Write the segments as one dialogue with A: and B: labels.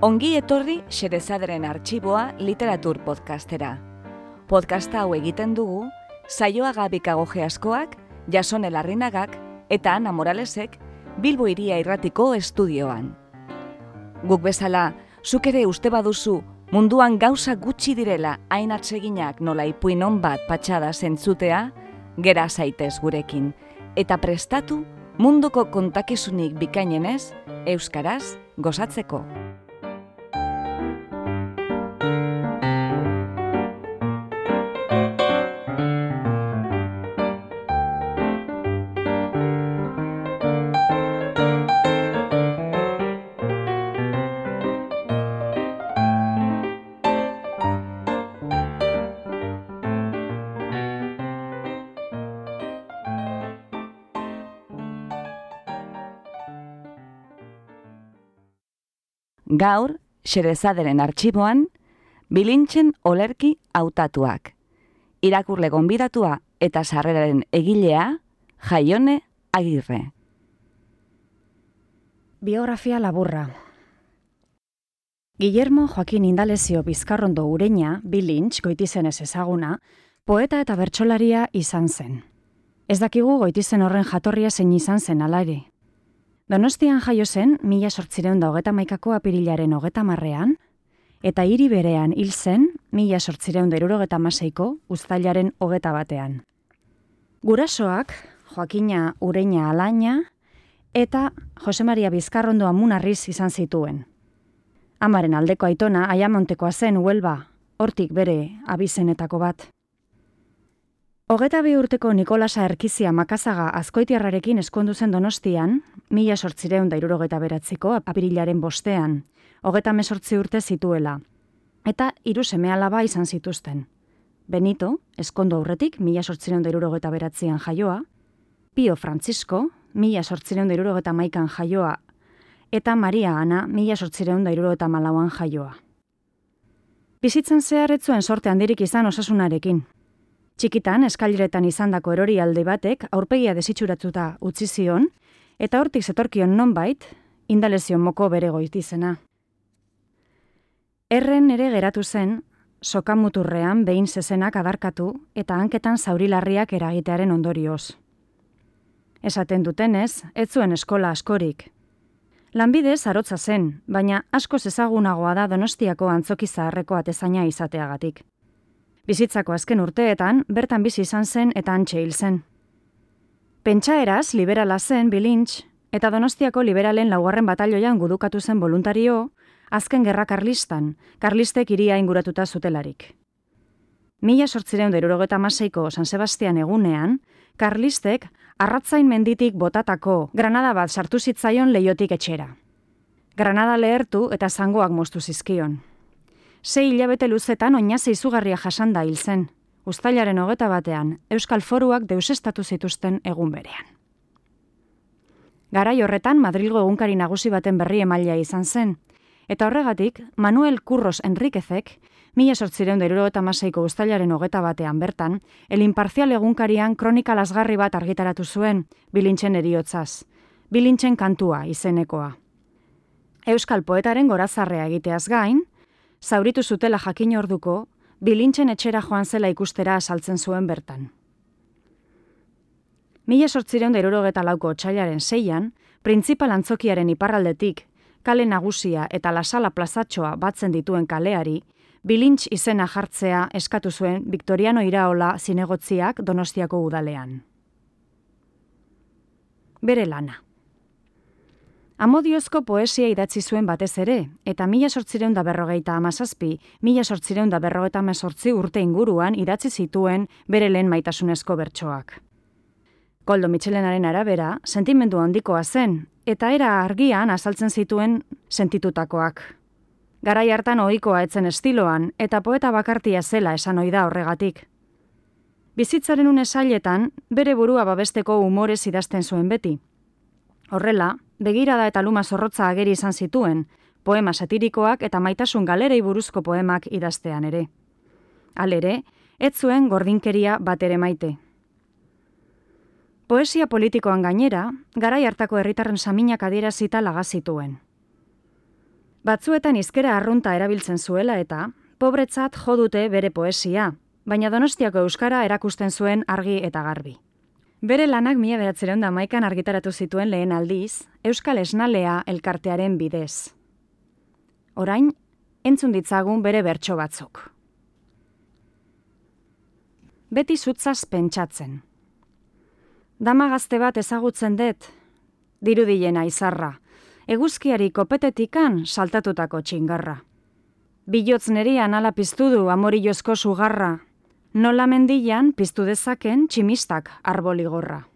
A: Ongi etorri Xerezaderen arxiboa literatur podcastera. Podcasta hau egiten dugu, saioa gabikago geaskoak, jasone larrinagak eta Ana Moralesek Bilbo iria irratiko estudioan. Guk bezala, zuk ere uste baduzu munduan gauza gutxi direla hain atseginak nola ipuin bat patxada zentzutea, gera zaitez gurekin, eta prestatu munduko kontakizunik bikainenez, Euskaraz gozatzeko. Gaur, xerezaderen arxiboan, bilintzen olerki hautatuak. Irakurle gonbidatua eta sarreraren egilea, jaione agirre.
B: Biografia laburra. Guillermo Joaquin Indalezio Bizkarrondo Ureña, bilintz goitizenez ezaguna, poeta eta bertsolaria izan zen. Ez dakigu goitizen horren jatorria zein izan zen alari. Donostian jaio zen, mila sortzireun da hogeta maikako apirilaren hogeta marrean, eta hiri berean hil zen, mila sortzireun da irurogeta maseiko, ustailaren hogeta batean. Gurasoak, Joakina Ureña Alaina, eta Jose Maria Bizkarrondo Amunarriz izan zituen. Amaren aldeko aitona, aiamontekoa zen, huelba, hortik bere abizenetako bat. Hogeta bi urteko Nikolasa Erkizia Makazaga azkoitiarrarekin eskondu zen donostian, mila sortzireun da irurogeta beratziko, apirilaren bostean, hogeta mesortzi urte zituela, eta hiru seme alaba izan zituzten. Benito, eskondu aurretik, mila sortzireun da irurogeta beratzean jaioa, Pio Francisco, mila sortzireun da irurogeta maikan jaioa, eta Maria Ana, mila sortzireun da irurogeta malauan jaioa. Bizitzen zehar sorte handirik izan osasunarekin, Txikitan, eskaileretan izandako erori alde batek aurpegia desitxuratuta utzi zion, eta hortik zetorkion nonbait, indalezio moko bere goitizena. Erren ere geratu zen, sokamuturrean behin zezenak adarkatu eta hanketan zaurilarriak eragitearen ondorioz. Esaten dutenez, ez zuen eskola askorik. Lanbidez arotza zen, baina asko ezagunagoa da donostiako antzoki zaharreko atezaina izateagatik. Bizitzako azken urteetan, bertan bizi izan zen eta antxe hil zen. Pentsaeraz, liberala zen bilintx, eta donostiako liberalen laugarren batalioan gudukatu zen voluntario, azken gerra karlistan, karlistek iria inguratuta zutelarik. Mila sortzireun derurogeta maseiko San Sebastian egunean, karlistek arratzain menditik botatako granada bat sartu zitzaion leiotik etxera. Granada lehertu eta zangoak moztu zizkion. Sei hilabete luzetan oinaze izugarria jasanda hil zen. Uztailaren hogeta batean, Euskal Foruak deusestatu zituzten egun berean. Garai horretan Madrilgo egunkari nagusi baten berri emailea izan zen, eta horregatik Manuel Curros Enriquezek, mila sortzireun deruro eta maseiko ustailaren hogeta batean bertan, el imparzial egunkarian kronika lasgarri bat argitaratu zuen, bilintzen eriotzaz, bilintzen kantua izenekoa. Euskal poetaren gorazarrea egiteaz gain, zauritu zutela jakin orduko, bilintzen etxera joan zela ikustera asaltzen zuen bertan. Mila sortzireun derurogeta lauko txailaren zeian, printzipal antzokiaren iparraldetik, kale nagusia eta lasala plazatxoa batzen dituen kaleari, bilintz izena jartzea eskatu zuen Victoriano Iraola zinegotziak donostiako udalean. Bere lana. Amodiozko poesia idatzi zuen batez ere, eta mila sortzireun da berrogeita amazazpi, mila sortzireun da berrogeita amazortzi urte inguruan idatzi zituen bere lehen maitasunezko bertsoak. Koldo Mitxelenaren arabera, sentimendu handikoa zen, eta era argian azaltzen zituen sentitutakoak. Garai hartan ohikoa etzen estiloan, eta poeta bakartia zela esan ohi horregatik. Bizitzaren une sailetan, bere burua babesteko umorez idazten zuen beti. Horrela, begirada eta luma zorrotza ageri izan zituen, poema satirikoak eta maitasun galerei buruzko poemak idaztean ere. Alere, ez zuen gordinkeria bat ere maite. Poesia politikoan gainera, garai hartako herritarren saminak adierazita laga zituen. Batzuetan izkera arrunta erabiltzen zuela eta, pobretzat jo dute bere poesia, baina donostiako euskara erakusten zuen argi eta garbi. Bere lanak mila beratzeron da maikan argitaratu zituen lehen aldiz, Euskal Esnalea elkartearen bidez. Orain, entzun ditzagun bere bertso batzuk. Beti zutzaz pentsatzen. Dama gazte bat ezagutzen dut, dirudilena izarra, eguzkiari kopetetikan saltatutako txingarra. Bilotz nerian ala piztu du amorillozko sugarra, nola mendian piztu dezaken tximistak arboligorra.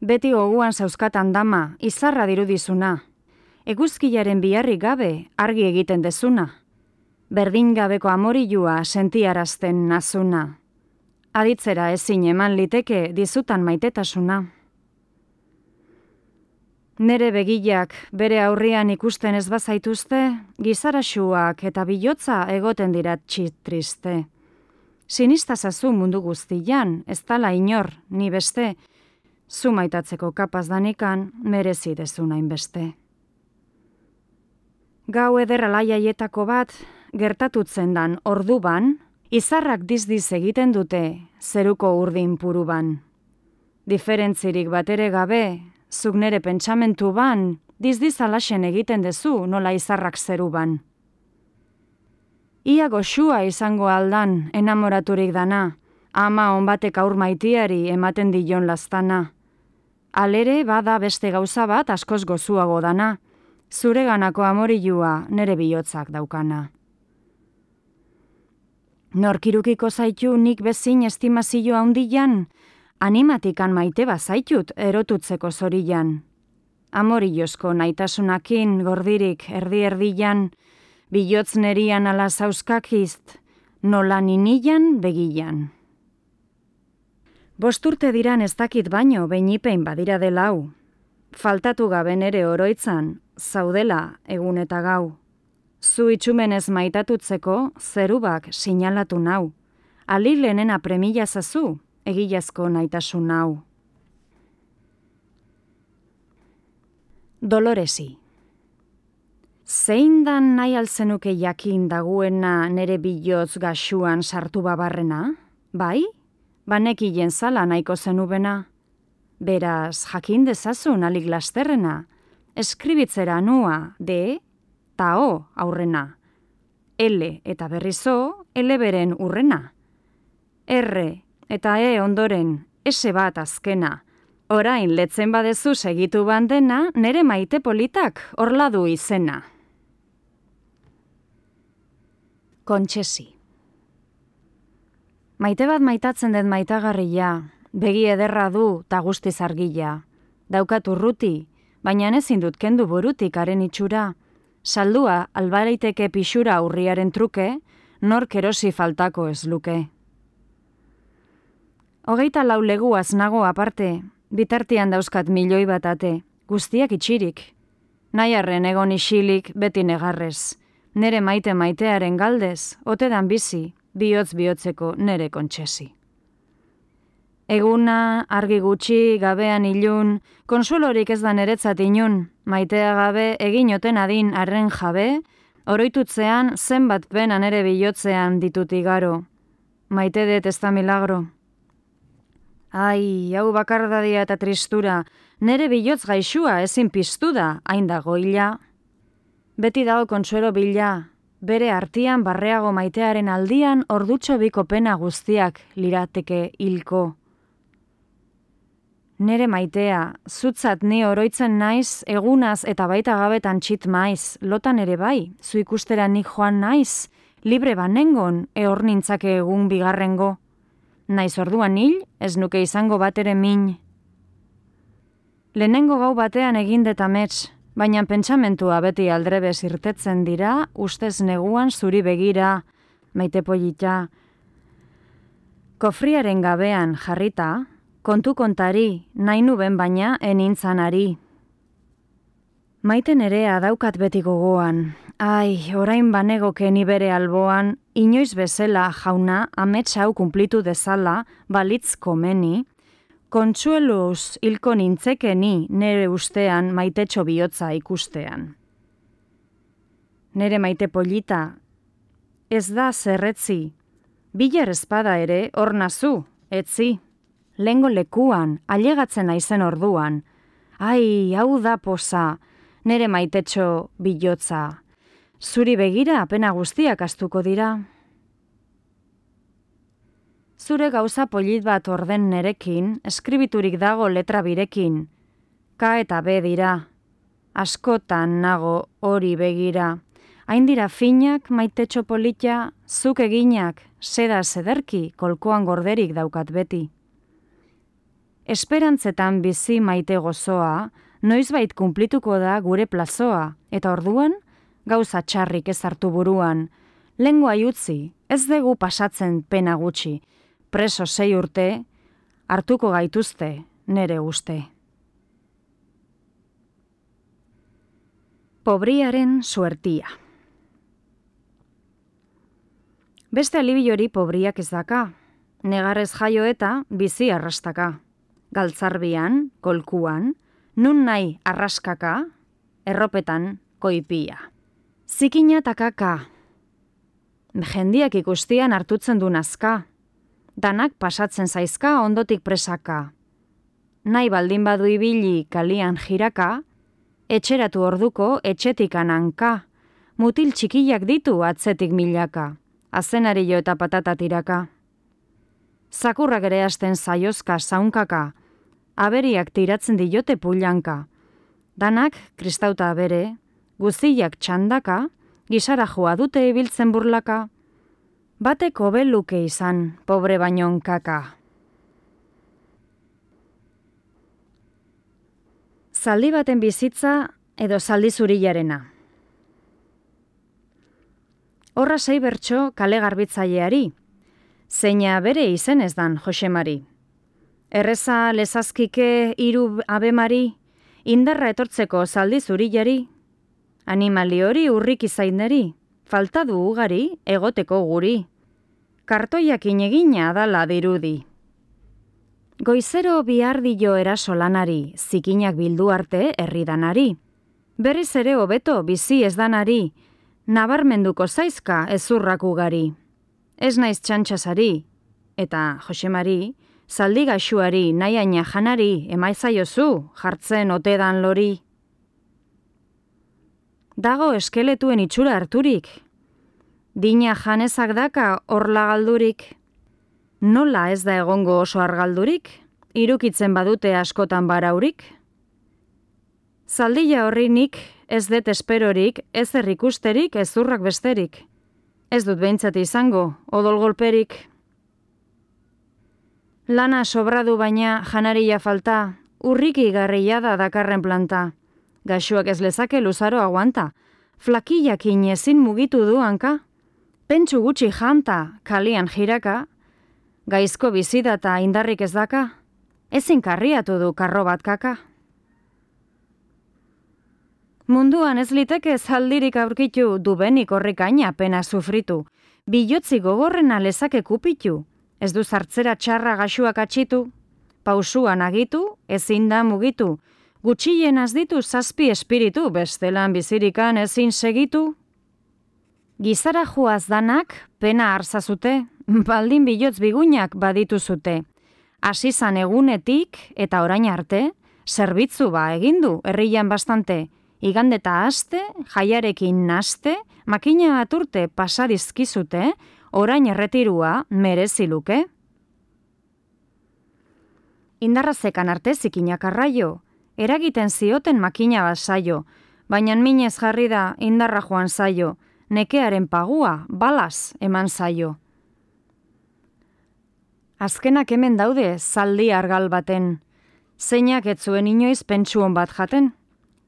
B: Beti goguan zauzkatan dama, izarra dirudizuna, eguzkilaren biharri gabe argi egiten dezuna, berdin gabeko amorillua sentiarazten nazuna, aditzera ezin eman liteke dizutan maitetasuna. Nere begiak bere aurrian ikusten ez bazaituzte, gizaraxuak eta bilotza egoten dira triste. Sinista zazu mundu guztian, ez tala inor, ni beste, zu maitatzeko kapaz danikan, merezi dezu nain beste. Gau ederra laiaietako bat, gertatutzen dan orduban, izarrak dizdiz egiten dute zeruko urdin puruban. Diferentzirik batere gabe, zuk nere pentsamentu ban, dizdiz alaxen egiten dezu nola izarrak zeruban. Ia goxua izango aldan enamoraturik dana, ama onbatek aur maitiari ematen dion lastana. Alere bada beste gauza bat askoz gozuago dana, zure ganako amorilua nere bihotzak daukana. Norkirukiko zaitu nik bezin estimazio handian, animatikan maite bazaitut erotutzeko zorian. Amorillozko naitasunakin gordirik erdi-erdian, bihotz nerian ala zauzkakizt, nola ninian begian. Bosturte diran ez dakit baino beinipein badira dela hau. Faltatu gabe nere oroitzan, zaudela egun eta gau. Zu itxumenez maitatutzeko zerubak sinalatu nau. Ali lehenena premila zazu, egilazko naitasun hau. Doloresi. Zein dan nahi altzenuke jakin daguena nere bilotz gaxuan sartu babarrena? Bai? Banekilen zala nahiko zenubena? Beraz, jakin dezazun alik lasterrena, eskribitzera nua, de, ta o aurrena. L eta berrizo, L beren urrena. R eta e ondoren, ese bat azkena. Orain letzen badezu segitu bandena, nere maite politak orladu izena. Kontxesi. Maite bat maitatzen den maitagarria, begi ederra du ta guztiz argila. Daukat urruti, baina ezin dut kendu burutik haren itxura. Saldua albareiteke pixura urriaren truke, nor kerosi faltako ez luke. Hogeita lau leguaz nago aparte, bitartian dauzkat milioi bat ate, guztiak itxirik. Naiarren egon isilik beti negarrez, nere maite maitearen galdez, otedan bizi, bihotz bihotzeko nere kontxesi. Eguna, argi gutxi, gabean ilun, konsulorik ez da neretzat inun, maitea gabe egin oten adin arren jabe, oroitutzean zenbat pena nere bihotzean ditut igaro. Maite dut ez da milagro. Ai, hau bakardadia eta tristura, nere bilotz gaixua ezin piztu da, hain dago ila. Beti dago kontsuero bila, bere artian barreago maitearen aldian ordutxo biko pena guztiak lirateke hilko. Nere maitea, zutzat ni oroitzen naiz, egunaz eta baita gabetan txit maiz, lotan ere bai, zu ikustera nik joan naiz, libre banengon, ehor nintzake egun bigarrengo naiz orduan hil, ez nuke izango bat ere min. Lehenengo gau batean egin detamets, baina pentsamentua beti aldrebe irtetzen dira, ustez neguan zuri begira, maite polita. Kofriaren gabean jarrita, kontu kontari, nahi nuben baina enintzanari. Maiten ere daukat beti gogoan, Ai, orain banegoke ni bere alboan, inoiz bezala jauna amets hau kumplitu dezala, balitz komeni, kontsueluz hilko nintzekeni nere ustean maitetxo bihotza ikustean. nere maite polita, ez da zerretzi, bilar espada ere hor nazu, etzi, lengo lekuan, ailegatzen naizen orduan, ai, hau da posa, nere maitetxo bilotza, zuri begira apena guztiak astuko dira. Zure gauza polit bat orden nerekin, eskribiturik dago letra birekin, K eta B dira, askotan nago hori begira, hain dira finak maite txopolitia, zuk eginak, seda sederki, kolkoan gorderik daukat beti. Esperantzetan bizi maite gozoa, noizbait kumplituko da gure plazoa, eta orduan, gauza txarrik ez hartu buruan, lengua utzi, ez dugu pasatzen pena gutxi, preso sei urte, hartuko gaituzte, nere uste. Pobriaren suertia. Beste alibiori pobriak ez daka, negarrez jaio eta bizi arrastaka. Galtzarbian, kolkuan, nun nahi arraskaka, erropetan koipia. Zikina takaka. Jendiak ikustian hartutzen du nazka. Danak pasatzen zaizka ondotik presaka. Nahi baldin badu ibili kalian jiraka, etxeratu orduko etxetik ananka. Mutil txikiak ditu atzetik milaka azenari jo eta patata tiraka. Zakurrak ere hasten zaiozka zaunkaka, aberiak tiratzen diote pulanka. Danak, kristauta abere, guziak txandaka, gizara joa dute ibiltzen burlaka. Bateko beluke izan, pobre bainon kaka. Zaldi baten bizitza edo zaldi zurilarena. Horra sei bertso kale garbitzaileari, zeina bere izen ez dan Josemari. Erreza lezazkike hiru abemari, indarra etortzeko zaldi zurilari, animali hori urrik izaineri, falta du ugari egoteko guri, kartoiak inegina dala dirudi. Goizero bihardio erasolanari, zikinak bildu arte herridanari. Berriz ere hobeto bizi ez danari, nabarmenduko zaizka ezurrak ugari. Ez naiz txantxasari, eta Josemari, zaldi gaxuari nahi janari emaitzaiozu jartzen otedan lori. Dago eskeletuen itxura harturik, dina janezak daka orla galdurik, nola ez da egongo oso argaldurik, irukitzen badute askotan baraurik. Zaldila horrinik ez dut esperorik, ez errikusterik, ez zurrak besterik. Ez dut behintzat izango, odol golperik. Lana sobradu baina janaria falta, urriki garria da dakarren planta. Gaxuak ez lezake luzaro aguanta, flakillak ezin mugitu du hanka. Pentsu gutxi janta, kalian jiraka, gaizko bizidata indarrik ez daka, ezin karriatu du karro bat kaka. Munduan ez liteke zaldirik aurkitu dubenik horrekaina pena sufritu. Bilotzi gogorrena lezake kupitu. Ez du zartzera txarra gaxuak atxitu. Pausuan agitu, ezin da mugitu. Gutxien ditu zazpi espiritu, bestelan bizirikan ezin segitu. Gizara joaz danak pena arzazute, baldin bilotz bigunak baditu zute. Asizan egunetik eta orain arte, zerbitzu ba egindu, herrian bastante, igandeta aste, jaiarekin naste, makina aturte pasadizkizute, orain erretirua merezi luke. Indarrazekan arte zikinak arraio, eragiten zioten makina bat saio, baina minez jarri da indarra joan zaio, nekearen pagua, balaz eman zaio. Azkenak hemen daude zaldi argal baten, zeinak ez zuen inoiz pentsuon bat jaten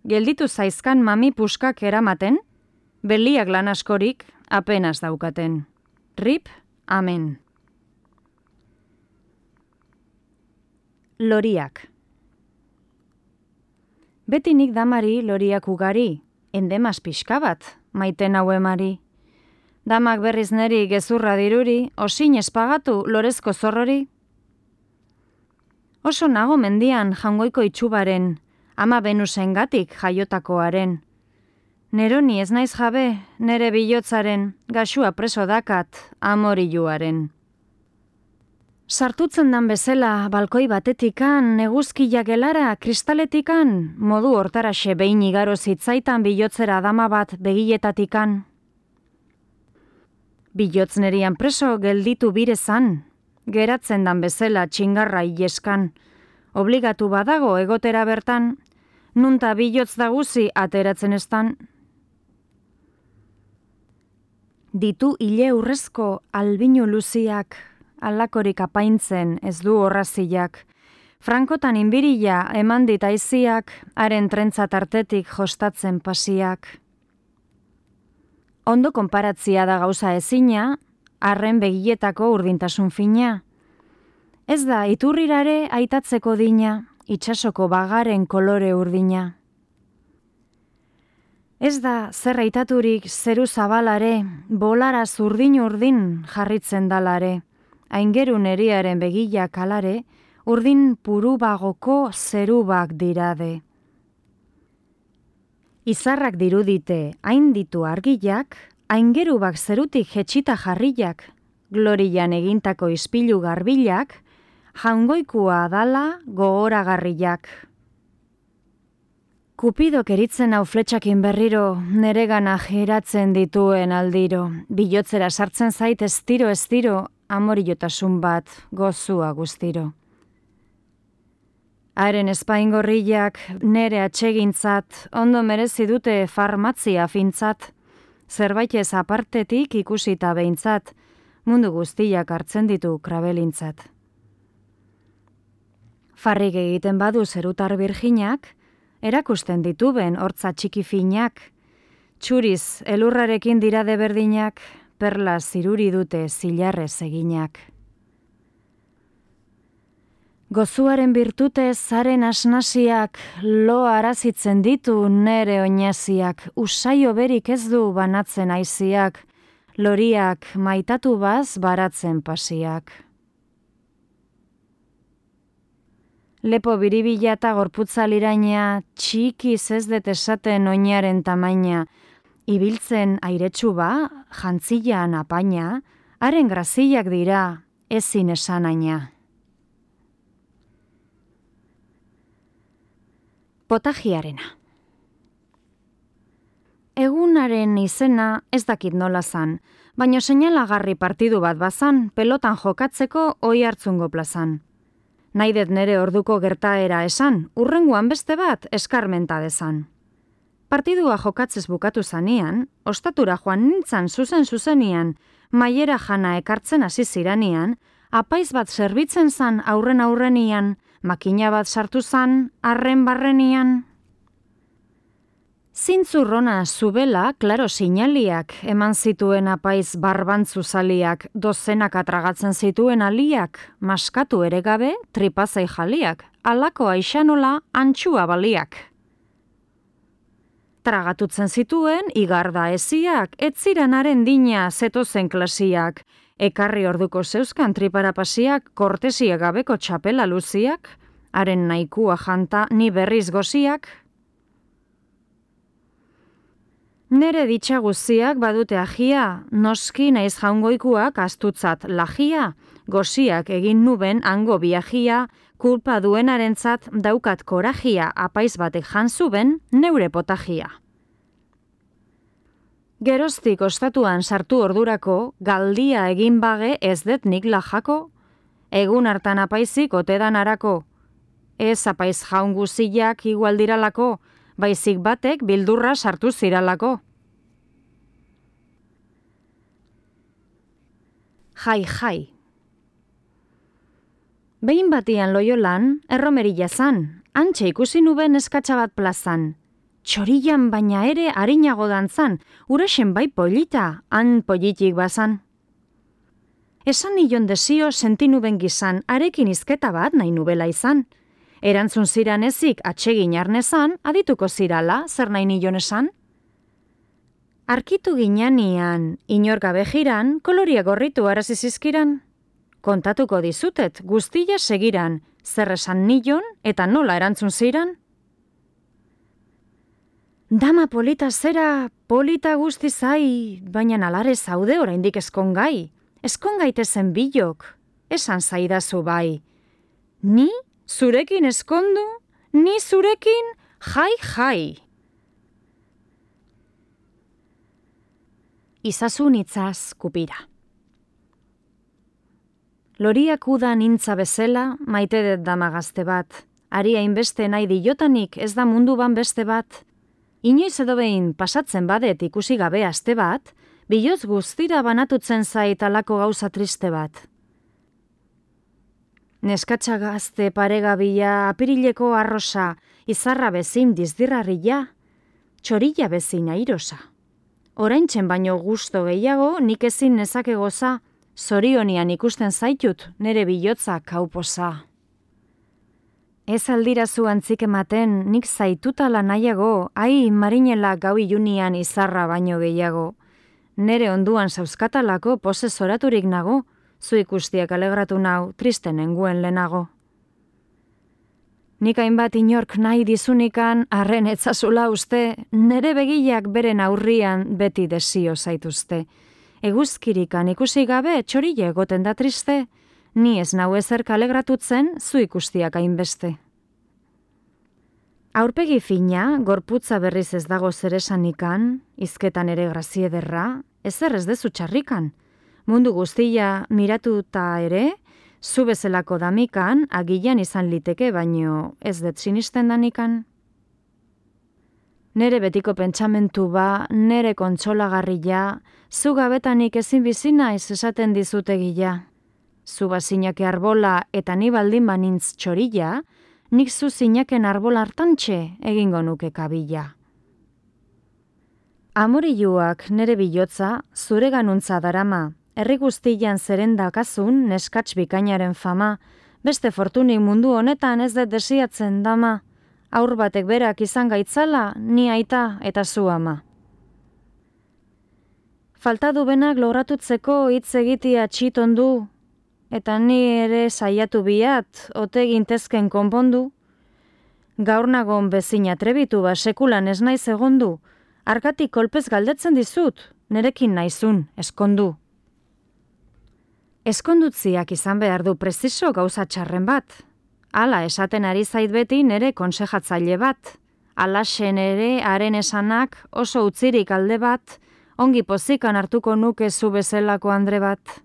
B: gelditu zaizkan mami puskak eramaten, beliak lan askorik apenas daukaten. Rip, amen. Loriak Betinik damari loriak ugari, endemaz pixka bat, maiten hau emari. Damak berriz neri gezurra diruri, osin espagatu lorezko zorrori. Oso nago mendian jangoiko itxubaren, ama Venusen gatik jaiotakoaren. Neroni ez naiz jabe, nere bilotzaren, gasua preso dakat, amoriluaren. Sartutzen dan bezala, balkoi batetikan, neguzkiak gelara, kristaletikan, modu hortaraxe behin igaro zitzaitan bilotzera dama bat begietatikan. Bilotz nerian preso gelditu birezan, geratzen dan bezala txingarra ieskan, obligatu badago egotera bertan, nunta bilotz daguzi ateratzen estan. Ditu hile urrezko albinu luziak, alakorik apaintzen ez du horraziak. Frankotan inbirila eman dit haren trentza tartetik jostatzen pasiak. Ondo konparatzia da gauza ezina, arren begietako urdintasun fina. Ez da, iturrirare aitatzeko dina, itxasoko bagaren kolore urdina. Ez da, zer aitaturik zeru zabalare, bolara zurdin urdin jarritzen dalare aingerun eriaren begila kalare, urdin puru bagoko zerubak dirade. Izarrak dirudite hain ditu argilak, aingerubak zerutik jetxita jarriak, glorian egintako ispilu garbilak, jangoikua dala gogoragarriak. Kupidok eritzen hau fletxakin berriro, neregana geratzen dituen aldiro, bilotzera sartzen zait ez tiro ez tiro, amorillotasun bat gozua guztiro. Haren espaingorriak nere atsegintzat, ondo merezi dute farmatzia fintzat, zerbait ez apartetik ikusita behintzat, mundu guztiak hartzen ditu krabelintzat. Farrik egiten badu zerutar birginak, erakusten dituben hortza txiki finak, txuriz elurrarekin dira berdinak, perla ziruri dute zilarre eginak. Gozuaren birtute zaren asnasiak lo arazitzen ditu nere oinaziak, usaio berik ez du banatzen aiziak, loriak maitatu baz baratzen pasiak. Lepo biribila eta gorputza liraina, txiki ez esaten oinaren tamaina, ibiltzen airetsu ba, jantzilan apaina, haren graziak dira, ezin esanaina. Potagiarena Egunaren izena ez dakit nola zan, baino seinalagarri partidu bat bazan, pelotan jokatzeko oi hartzungo plazan. Naidet nere orduko gertaera esan, urrenguan beste bat eskarmenta dezan. Partidua jokatzez bukatu zanean, ostatura joan nintzan zuzen zuzenian, maiera jana ekartzen hasi ziranian, apaiz bat zerbitzen zan aurren aurrenian, makina bat sartu zan, arren barrenian. Zintzurrona zubela, klaro sinaliak, eman zituen apaiz barbantzu zaliak, dozenak atragatzen zituen aliak, maskatu ere gabe, tripazai jaliak, alako aixanola, antxua baliak tragatutzen zituen, igarda eziak, etziranaren dina zetozen klasiak, ekarri orduko zeuzkan triparapasiak, kortesia gabeko txapela luziak, haren naikua janta ni berriz goziak. Nere ditxa guziak badute agia, noski naiz jaungoikuak astutzat lagia, goziak egin nuben ango biagia, kulpa duenarentzat daukat korajia apaiz batek jantzuben neure potagia. Geroztik ostatuan sartu ordurako, galdia egin bage ez det nik lajako, egun hartan apaizik otedan arako. Ez apaiz jaun guziak igualdiralako, baizik batek bildurra sartu ziralako. Jai, jai, Behin batian loiolan, erromerila zan, antxe ikusi nuben eskatsa bat plazan. Txorian baina ere harinago dantzan, urasen bai polita, han politik bazan. Esan nion desio sentinu ben gizan, arekin izketa bat nahi nubela izan. Erantzun ziran ezik atsegin arnezan, adituko zirala, zer nahi nion esan? Arkitu ginanian, inor gabe jiran, koloria gorritu arazizizkiran kontatuko dizutet guztia segiran, zer esan nilon eta nola erantzun ziran? Dama polita zera, polita guzti zai, baina alare zaude oraindik eskongai. Eskongaite zen bilok, esan zaidazu bai. Ni zurekin eskondu, ni zurekin jai jai. Izazun itzaz kupira. Loriak udan intza bezela, maite dut dama bat. Ari hainbeste nahi diotanik ez da mundu ban beste bat. Inoiz edo behin pasatzen badet ikusi gabe aste bat, biloz guztira banatutzen zait alako gauza triste bat. Neskatsa gazte paregabila, apirileko arrosa, izarra bezin dizdirrarria, txorilla bezin airosa. Oraintzen baino gusto gehiago nik ezin nezake goza, Zorionian ikusten zaitut nere bilotza kauposa. Ez aldira zu antzik ematen nik zaitutala nahiago, ai marinela gau ilunian izarra baino gehiago. Nere onduan zauzkatalako pose zoraturik nago, zu ikustiak alegratu nau tristen enguen lehenago. Nik hainbat inork nahi dizunikan, arren etzazula uste, nere begiak beren aurrian beti desio zaituzte eguzkirikan ikusi gabe txorile egoten da triste, ni ez nau ezer kalegratutzen zu ikustiak hainbeste. Aurpegi fina, gorputza berriz ez dago zeresanikan, izketan ere graziederra, ezer ez dezu txarrikan. Mundu guztia miratuta ere, zu bezelako damikan, agilan izan liteke, baino ez dut sinisten danikan. Nere betiko pentsamentu ba, nere kontsolagarria, zu gabetanik ezin bizina ez esaten dizutegia. Zu bazinake arbola eta ni baldin banintz txorilla, nik zu zinaken arbola hartantxe egingo nuke kabila. Amoriluak nere bilotza, zure ganuntza darama, herri guztian zerenda kazun neskatz bikainaren fama, beste fortuni mundu honetan ez dut desiatzen dama, aur batek berak izan gaitzala, ni aita eta zu ama. Falta du benak logratutzeko hitz egitia txitondu, eta ni ere saiatu biat, ote gintezken konpondu. Gaur nagon bezin atrebitu ba sekulan ez naiz egondu, arkatik kolpez galdetzen dizut, nerekin naizun, eskondu. Eskondutziak izan behar du preziso gauza txarren bat, Hala esaten ari zait beti nere konsejatzaile bat. Alasen ere haren esanak oso utzirik alde bat, ongi pozikan hartuko nuke zu bezalako andre bat.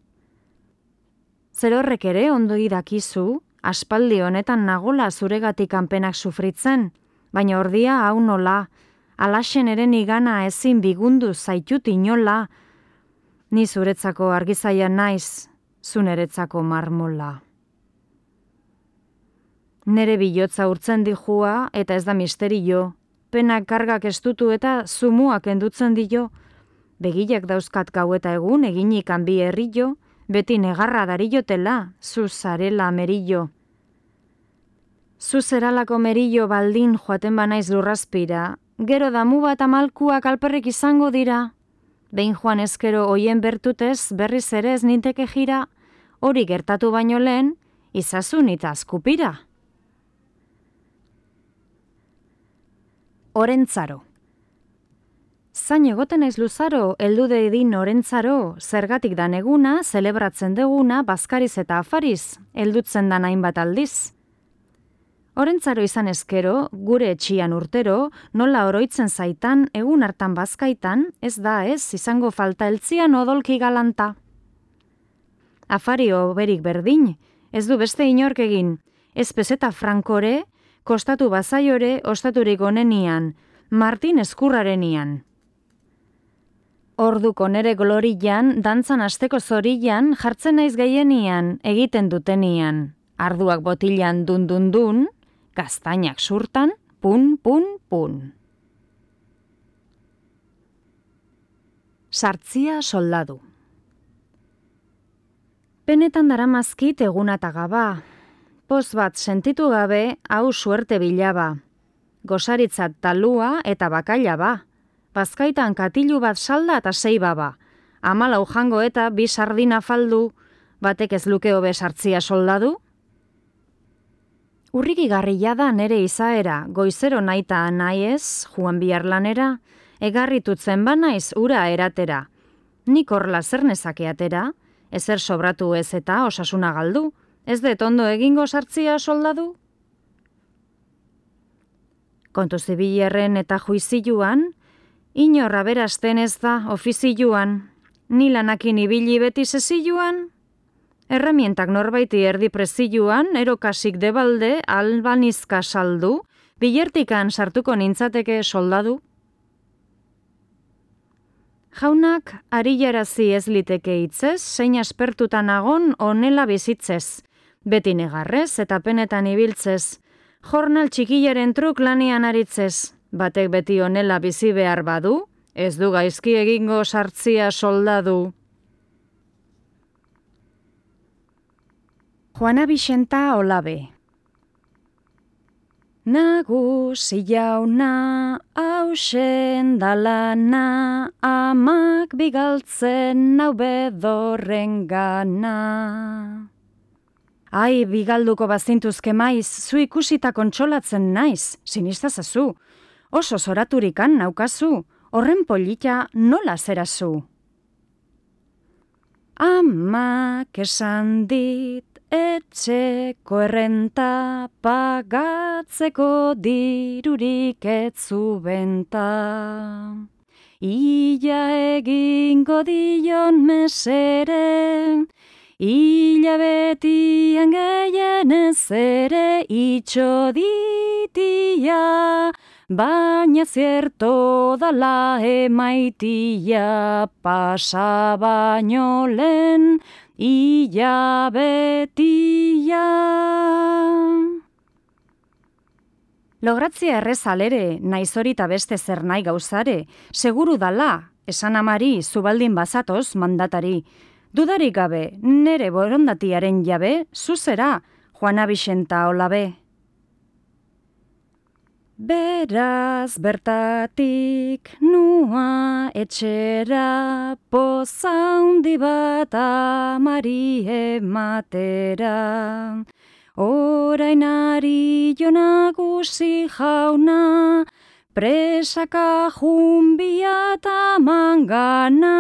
B: Zer horrek ere ondo dakizu, aspaldi honetan nagola zuregatik kanpenak sufritzen, baina ordia hau nola, alasen ere nigana ezin bigundu zaitut inola, ni zuretzako argizaia naiz, zuneretzako marmola. Nere bilotza urtzen dijua eta ez da misterio. Penak kargak estutu eta zumuak endutzen dio. Begilak dauzkat gau eta egun eginik hanbi herrillo, beti negarra darillotela, zuzarela merillo. Zuzeralako merillo baldin joaten banaiz lurrazpira, gero damu bat amalkuak alperrik izango dira. Behin joan ezkero hoien bertutez berriz ere ez ninteke jira, hori gertatu baino lehen, izazun eta azkupira. Orentzaro. Zain egoten naiz luzaro, heldu edin orentzaro, zergatik da neguna, zelebratzen deguna, bazkariz eta afariz, heldutzen da hainbat aldiz. Orentzaro izan ezkero, gure etxian urtero, nola oroitzen zaitan, egun hartan bazkaitan, ez da ez, izango falta eltzian odolki galanta. Afari berik berdin, ez du beste inork egin, ez peseta frankore, kostatu bazaiore ostaturik onenian, Martin eskurrarenian. Orduko nere glorian, dantzan asteko zorian, jartzen naiz gaienian, egiten dutenian. Arduak botilan dun dun dun, gaztainak surtan, pun pun pun. Sartzia soldadu. Penetan daramazkit egunata gaba, Poz bat sentitu gabe hau suerte bilaba. Gosaritzat talua eta bakaila ba. Bazkaitan katilu bat salda eta sei baba. Amalau jango eta bi sardina faldu, batek ez luke hobe sartzia soldadu? Urriki garria da nere izaera, goizero naita naiez, juan bihar lanera, egarritutzen banaiz ura eratera. Nik horla zer nezakeatera, ezer sobratu ez eta osasuna galdu, ez de tondo egingo sartzia soldadu? Kontu zibilerren eta juiziluan, inorra berazten ez da ofizioan, ni lanakin ibili beti zeziluan, Erramientak norbaiti erdi prezioan, erokasik debalde, albanizka saldu, bilertikan sartuko nintzateke soldadu. Jaunak ari jarazi ez liteke hitzez, zein aspertutan agon onela bizitzez. Beti negarrez eta penetan ibiltzez. Jornal txikilaren truk lanian aritzez. Batek beti onela bizi behar badu, ez du gaizki egingo sartzia soldadu. Juana Bixenta Olabe Nagusi jauna hausen dalana amak bigaltzen nau bedorren gana. Ai, bigalduko bazintuzke maiz, zu ikusita kontsolatzen naiz, sinistazazu. Oso zoraturikan naukazu, horren polita nola zerazu. Amak esan dit etxeko errenta pagatzeko dirurik etzu benta. Ila egingo dion mesere, ila betien gehien ez ere itxo ditia, baina zierto dala emaitia pasa baino lehen, Ila betia. Logratzia errez alere, naiz hori beste zer nahi gauzare, seguru dala, esan amari, zubaldin bazatoz mandatari. Dudarik gabe, nere borondatiaren jabe, zuzera, Juana Bixenta olabe. Beraz bertatik nua etxera pozaundi bat amari ematera. Orain ari jonagusi jauna, presaka jumbia eta mangana.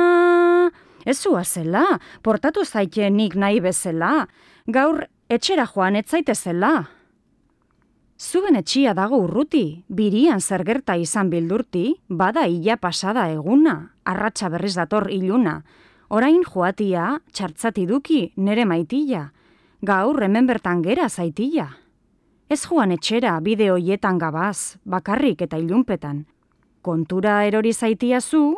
B: Ez zela, portatu zaitenik nahi bezala, gaur etxera joan etzaitezela. Zuen etxia dago urruti, birian zer gerta izan bildurti, bada ila pasada eguna, arratsa berriz dator iluna. Orain joatia, txartzati duki, nere maitila. Gaur hemen bertan gera zaitila. Ez joan etxera bide hoietan gabaz, bakarrik eta ilunpetan. Kontura erori zaitia zu,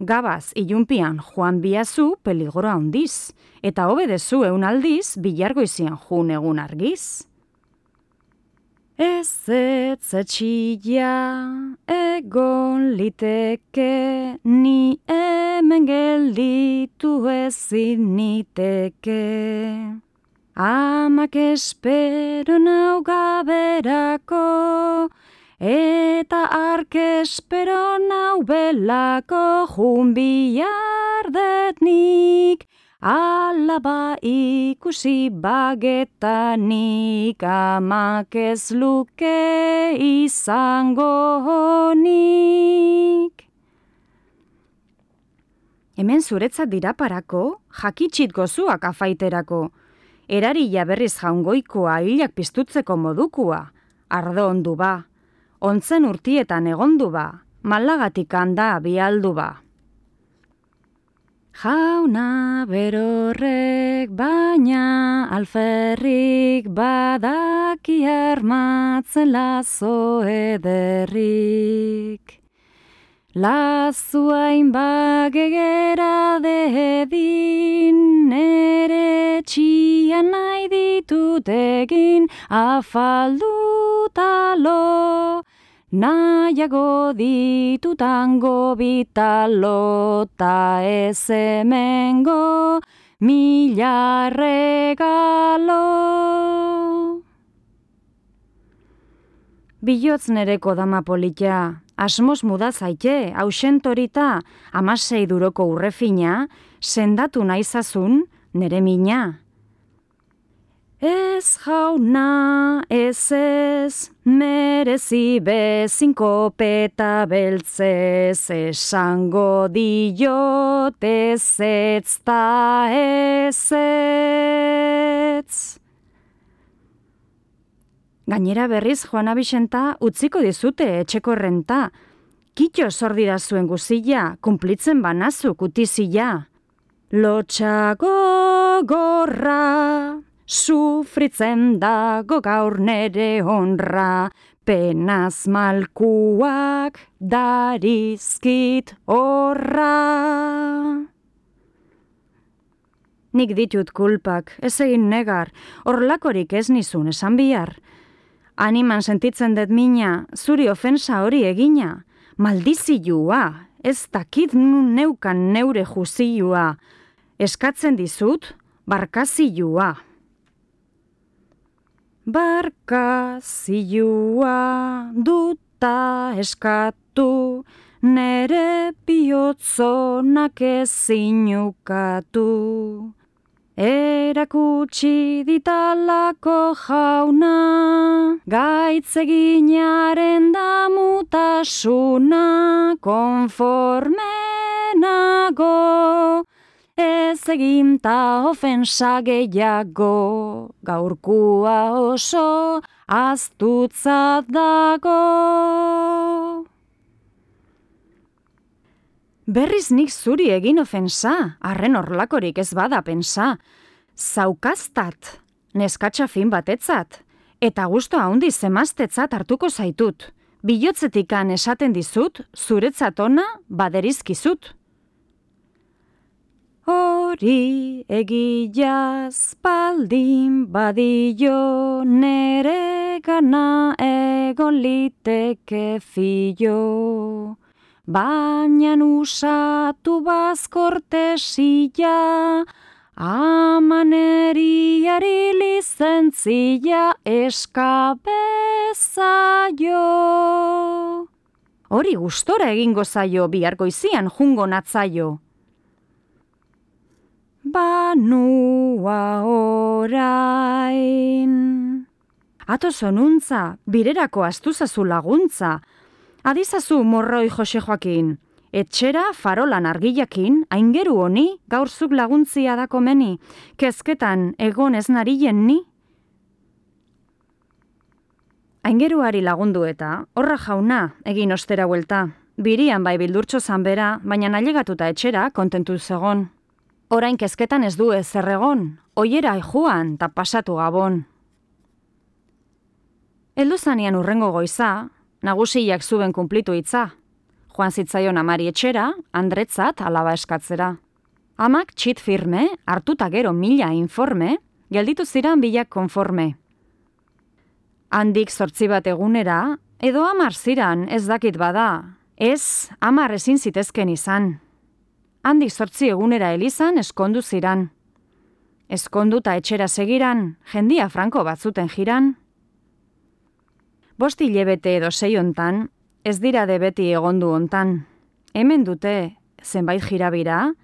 B: gabaz ilunpian joan biazu peligora handiz, eta hobedezu eun aldiz bilargo izian jun egun argiz. Ez ez egon liteke, ni hemen gelditu ezin niteke. Amak espero nau gaberako, eta ark espero nau belako, jumbiardetnik, Alaba ikusi bagetanik amak ez luke izango honik. Hemen zuretzat dira parako, jakitxit gozuak afaiterako. Erari jaberriz jaungoikoa hilak piztutzeko modukua, ardo ondu ba. Ontzen urtietan egondu ba, malagatik handa bialdu ba. Jauna berorrek baina alferrik badaki armatzen lazo ederrik. Lazuain bagegera dedin, nere txian nahi ditut egin afaldutalo. Nahiago ditutango bitalo ta ez emengo mila regalo. Bilotz nereko dama politia, asmos muda zaite, hausentorita, amasei duroko urrefina, sendatu naizazun nere mina. Ez jauna, ez ez, merezi bezinko peta beltzez, esango diot ez ez ta ez ez. Gainera berriz Juana Bixenta utziko dizute etxeko renta. Kitxo sordira zuen guzilla, kumplitzen banazu kutizia. Lotxago gorra, sufritzen dago gaur nere honra, penaz malkuak darizkit horra. Nik ditut kulpak, ez egin negar, horlakorik ez nizun esan bihar. Animan sentitzen dut mina, zuri ofensa hori egina, maldizioa, ez dakit nun neukan neure juzioa, eskatzen dizut, barkazioa. Barka zilua duta eskatu, nere bihotzonak ezinukatu. Erakutsi ditalako jauna, gaitzeginaren damutasuna, konformenago, ez egin ta ofensa gehiago, gaurkua oso aztutzat dago. Berriz nik zuri egin ofensa, arren orlakorik ez bada pensa. Zaukaztat, neskatsa fin batetzat, eta guztu haundi zemaztetzat hartuko zaitut. Bilotzetikan esaten dizut, zuretzat ona baderizkizut. Hori egilaz baldin badio nere gana egon liteke fio. Baina usatu bazkortesia, amaneriari lizentzia eskabezaio. Hori gustora egingo zaio bihargoizian jungo natzaio banua orain. Ato zonuntza, birerako astuzazu laguntza. Adizazu morroi Jose Joakin. Etxera farolan argilakin, aingeru honi, gaurzuk laguntzia dako meni, kezketan egon ez narien ni? Aingeruari lagundu eta, horra jauna, egin ostera huelta. Birian bai bildurtxo zanbera, baina nalegatuta etxera, kontentu zegon. Orain kezketan ez du ez zerregon, oiera joan ta pasatu gabon. Eldu zanean urrengo goiza, nagusiak zuben kumplitu hitza. Joan zitzaion amari etxera, andretzat alaba eskatzera. Amak txit firme, hartuta gero mila informe, gelditu ziran bilak konforme. Handik sortzi bat egunera, edo amar ziran ez dakit bada, ez amar ezin zitezken izan handi sortzi egunera elizan eskondu ziran. Eskonduta etxera segiran, jendia franko batzuten jiran. Bosti lebete edo sei hontan, ez dira de beti egondu hontan. Hemen dute zenbait jirabira,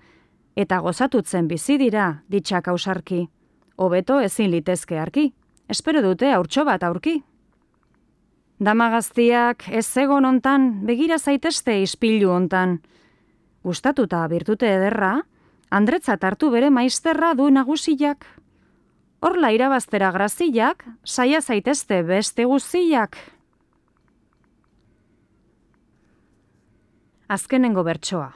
B: eta gozatutzen bizi dira ditxak ausarki. Hobeto ezin litezke arki, espero dute aurtxo bat aurki. Damagaztiak ez egon hontan, begira zaitezte ispilu hontan, gustatuta birtute ederra, andretza hartu bere maizterra du nagusiak. Horla irabaztera graziak, saia zaitezte beste guziak. Azkenengo bertsoa.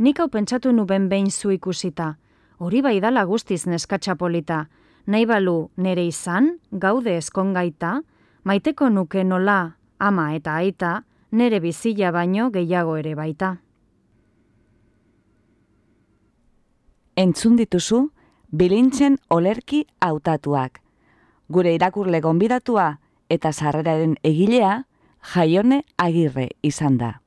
B: Nik hau pentsatu nuben behin zu ikusita, hori bai dala guztiz neskatxapolita, nahi balu nere izan, gaude eskongaita, maiteko nuke nola, ama eta aita, nere bizila baino gehiago ere baita.
A: Entzun dituzu bilintzen olerki hautatuak. Gure irakurle gonbidatua eta sarreraren egilea jaione agirre izan da.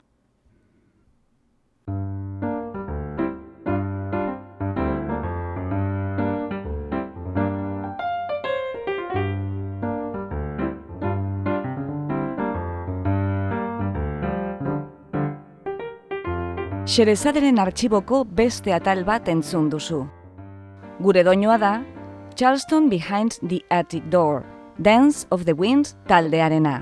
A: Xerezaderen artxiboko beste atal bat entzun duzu. Gure doinoa da, Charleston Behind the Attic Door, Dance of the Winds taldearena.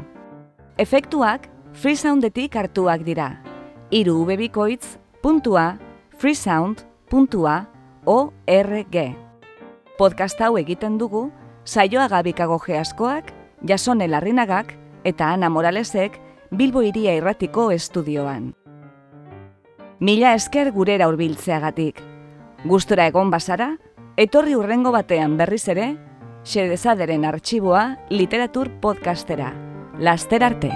A: Efektuak freesoundetik hartuak dira. Iru ubebikoitz, puntua, freesound, puntua, org. Podcast hau egiten dugu, saioa gabikago geaskoak, jasone larrinagak eta Ana Moralesek Bilbo iria irratiko estudioan. Mila esker gurera hurbiltzeagatik. Gustora egon bazara, etorri urrengo batean berriz ere, xedezaderen artxiboa literatur podcastera. Laster arte!